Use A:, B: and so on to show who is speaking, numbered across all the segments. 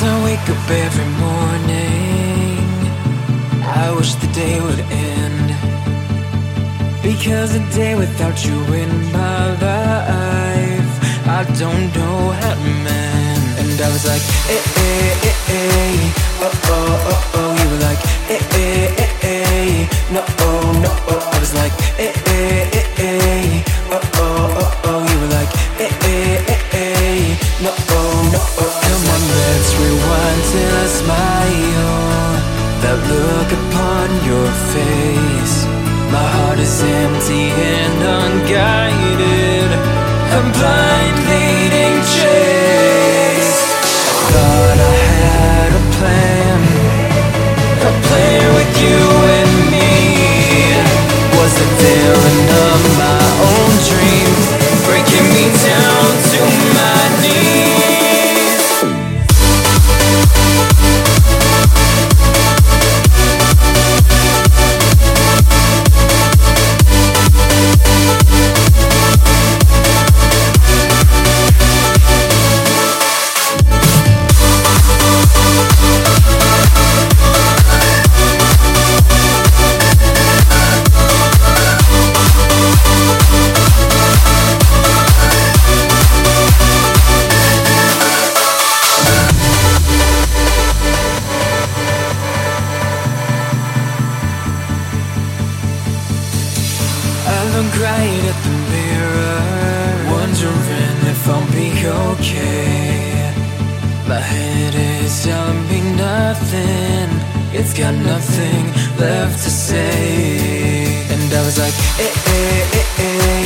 A: As I wake up every morning, I wish the day would end. Because a day without you in my life, I don't know how to mend. And I was like, eh, eh, eh, eh, oh, oh, oh, oh. You were like, eh, eh, That look upon your face. My heart is empty and unguided. Right at the mirror, wondering if I'll be okay. My head is telling me nothing, it's got nothing left to say. And I was like, eh, eh, eh, eh,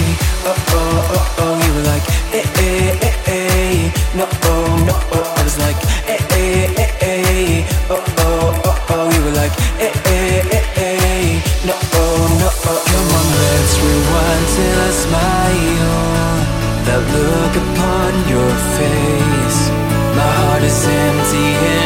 A: My heart is empty.